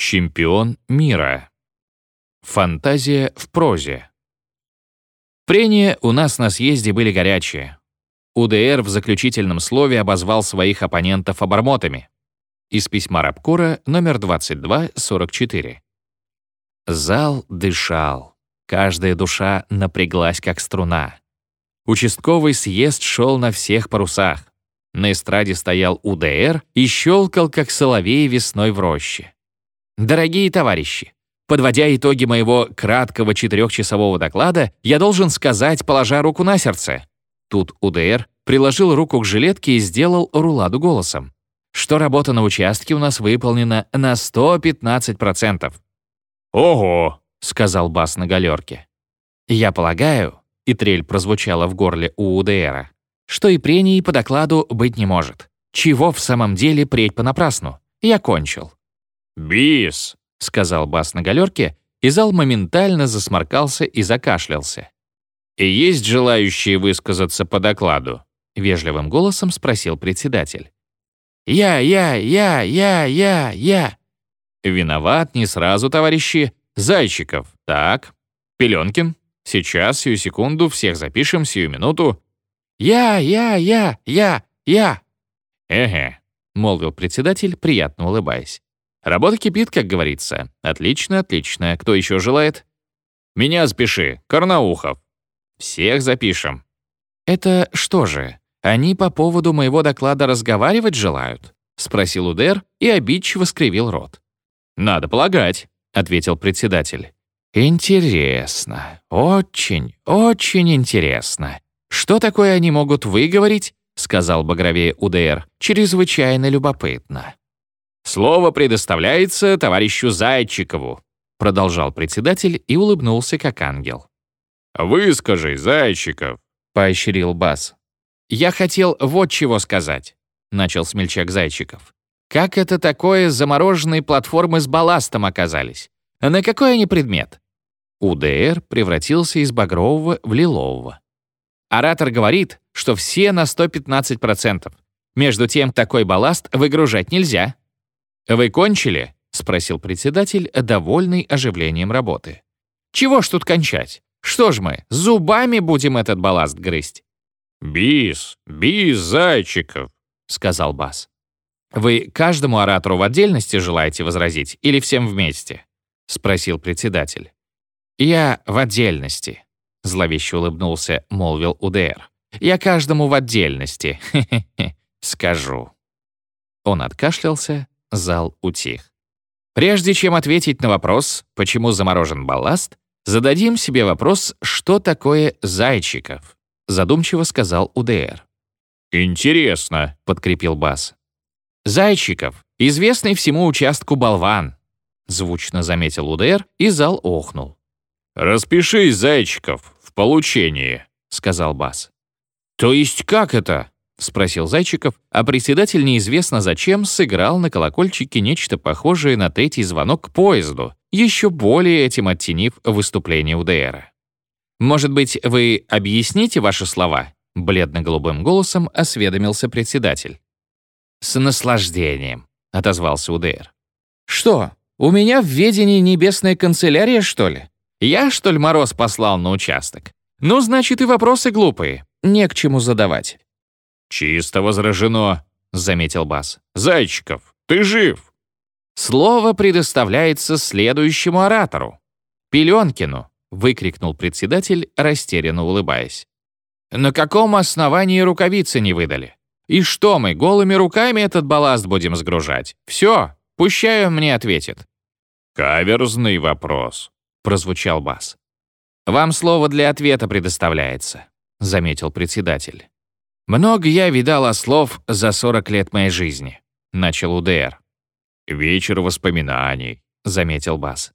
Чемпион мира. Фантазия в прозе. Прения у нас на съезде были горячие. УДР в заключительном слове обозвал своих оппонентов обормотами. Из письма Рабкора номер 2244. Зал дышал. Каждая душа напряглась, как струна. Участковый съезд шел на всех парусах. На эстраде стоял УДР и щелкал, как соловей весной в роще. Дорогие товарищи, подводя итоги моего краткого четырехчасового доклада, я должен сказать, положа руку на сердце. Тут УДР приложил руку к жилетке и сделал руладу голосом, что работа на участке у нас выполнена на 115%. «Ого!» — сказал бас на галерке. «Я полагаю», — и трель прозвучала в горле у УДРа, «что и прений по докладу быть не может. Чего в самом деле преть понапрасну? Я кончил». «Бис!» — сказал бас на галерке, и зал моментально засморкался и закашлялся. «И есть желающие высказаться по докладу?» — вежливым голосом спросил председатель. «Я, я, я, я, я, я!» «Виноват не сразу, товарищи. Зайчиков. Так. Пеленкин. Сейчас, сию секунду, всех запишем, сию минуту». «Я, я, я, я, я!» «Эге», — молвил председатель, приятно улыбаясь. Работа кипит, как говорится. Отлично, отлично. Кто еще желает? Меня запиши, Карнаухов. Всех запишем. Это что же, они по поводу моего доклада разговаривать желают? Спросил Удер и обидчиво скривил рот. Надо полагать, ответил председатель. Интересно, очень, очень интересно. Что такое они могут выговорить? Сказал багровее УДР. Чрезвычайно любопытно. «Слово предоставляется товарищу Зайчикову», продолжал председатель и улыбнулся как ангел. «Выскажи, Зайчиков», — поощрил Бас. «Я хотел вот чего сказать», — начал смельчак Зайчиков. «Как это такое замороженные платформы с балластом оказались? На какой они предмет?» УДР превратился из багрового в лилового. Оратор говорит, что все на 115%. Между тем, такой балласт выгружать нельзя. «Вы кончили?» — спросил председатель, довольный оживлением работы. «Чего ж тут кончать? Что ж мы, зубами будем этот балласт грызть?» «Бис, бис, зайчиков», — сказал Бас. «Вы каждому оратору в отдельности желаете возразить или всем вместе?» — спросил председатель. «Я в отдельности», — зловеще улыбнулся, молвил УДР. «Я каждому в отдельности, скажу». Он откашлялся, Зал утих. Прежде чем ответить на вопрос, почему заморожен балласт, зададим себе вопрос, что такое Зайчиков, задумчиво сказал УДР. «Интересно», — подкрепил Бас. «Зайчиков, известный всему участку болван», — звучно заметил УДР, и зал охнул. «Распишись, Зайчиков, в получении», — сказал Бас. «То есть как это?» — спросил Зайчиков, а председатель неизвестно зачем сыграл на колокольчике нечто похожее на третий звонок к поезду, еще более этим оттенив выступление УДРа. «Может быть, вы объясните ваши слова?» — бледно-голубым голосом осведомился председатель. «С наслаждением», — отозвался УДР. «Что, у меня в ведении небесная канцелярия, что ли? Я, что ли, мороз послал на участок? Ну, значит, и вопросы глупые. Не к чему задавать. «Чисто возражено», — заметил Бас. «Зайчиков, ты жив!» «Слово предоставляется следующему оратору. Пеленкину», — выкрикнул председатель, растерянно улыбаясь. «На каком основании рукавицы не выдали? И что мы, голыми руками этот балласт будем сгружать? Все, пущай он мне ответит». «Каверзный вопрос», — прозвучал Бас. «Вам слово для ответа предоставляется», — заметил председатель. «Много я видал ослов за 40 лет моей жизни», — начал УДР. «Вечер воспоминаний», — заметил Бас.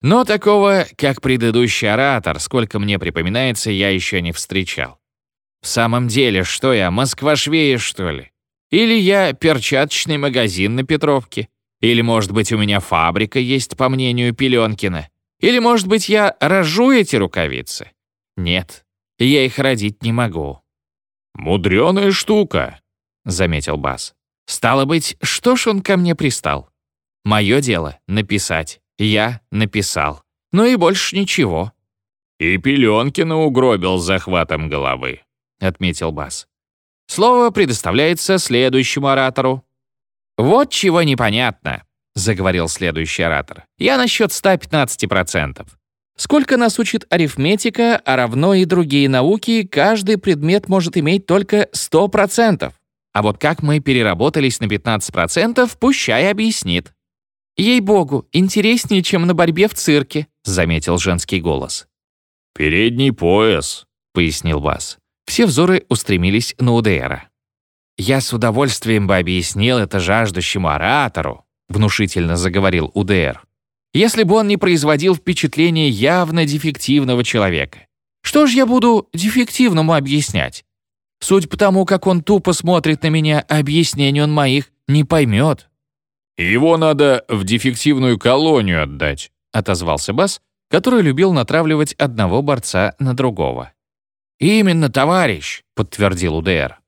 «Но такого, как предыдущий оратор, сколько мне припоминается, я еще не встречал. В самом деле, что я, Москва-швея, что ли? Или я перчаточный магазин на Петровке? Или, может быть, у меня фабрика есть, по мнению Пеленкина? Или, может быть, я рожу эти рукавицы? Нет, я их родить не могу. «Мудреная штука», — заметил Бас. «Стало быть, что ж он ко мне пристал?» Мое дело — написать. Я написал. Ну и больше ничего. «И Пеленкина угробил захватом головы», — отметил Бас. Слово предоставляется следующему оратору. «Вот чего непонятно», — заговорил следующий оратор. «Я насчет 115%. Сколько нас учит арифметика, а равно и другие науки, каждый предмет может иметь только 100%. А вот как мы переработались на 15%, пущай объяснит». «Ей-богу, интереснее, чем на борьбе в цирке», — заметил женский голос. «Передний пояс», — пояснил Бас. Все взоры устремились на УДРа. «Я с удовольствием бы объяснил это жаждущему оратору», внушительно заговорил УДР, «если бы он не производил впечатление явно дефективного человека. Что ж я буду дефективному объяснять? Суть по тому, как он тупо смотрит на меня, объяснений он моих не поймет». «Его надо в дефективную колонию отдать», отозвался Бас, который любил натравливать одного борца на другого. «Именно, товарищ», — подтвердил УДР.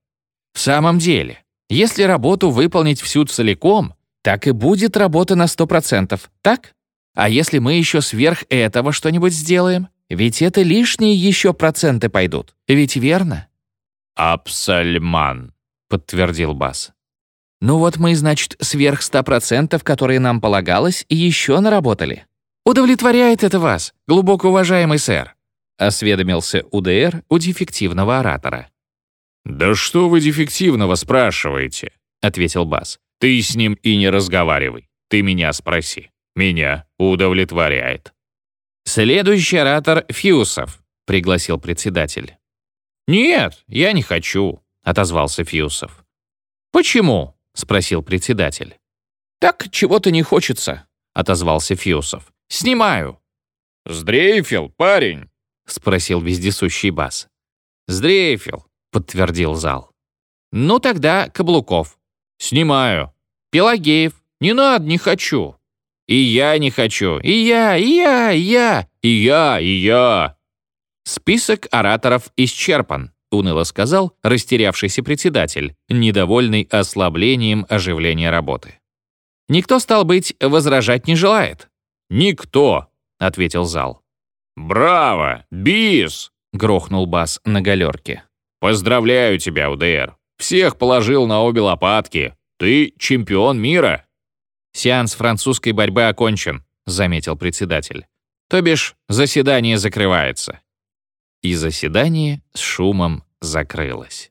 «В самом деле, если работу выполнить всю целиком, так и будет работа на 100%, так? А если мы еще сверх этого что-нибудь сделаем? Ведь это лишние еще проценты пойдут. Ведь верно?» «Абсальман», — подтвердил Бас. «Ну вот мы, значит, сверх 100%, которые нам полагалось, еще наработали. Удовлетворяет это вас, глубоко уважаемый сэр?» осведомился УДР у дефективного оратора. «Да что вы дефективного спрашиваете?» — ответил Бас. «Ты с ним и не разговаривай. Ты меня спроси. Меня удовлетворяет». «Следующий оратор — Фьюсов», — пригласил председатель. «Нет, я не хочу», — отозвался Фьюсов. «Почему?» — спросил председатель. «Так чего-то не хочется», — отозвался Фьюсов. «Снимаю». «Сдрейфил, парень», — спросил вездесущий бас. «Сдрейфил», — подтвердил зал. «Ну тогда Каблуков». «Снимаю». «Пелагеев». «Не надо, не хочу». «И я не хочу». «И я, и я, и я». «И я, и я». «Список ораторов исчерпан», — уныло сказал растерявшийся председатель, недовольный ослаблением оживления работы. «Никто, стал быть, возражать не желает?» «Никто», — ответил зал. «Браво! Бис!» — грохнул бас на галерке. «Поздравляю тебя, УДР! Всех положил на обе лопатки! Ты чемпион мира!» «Сеанс французской борьбы окончен», — заметил председатель. «То бишь, заседание закрывается». И заседание с шумом закрылось.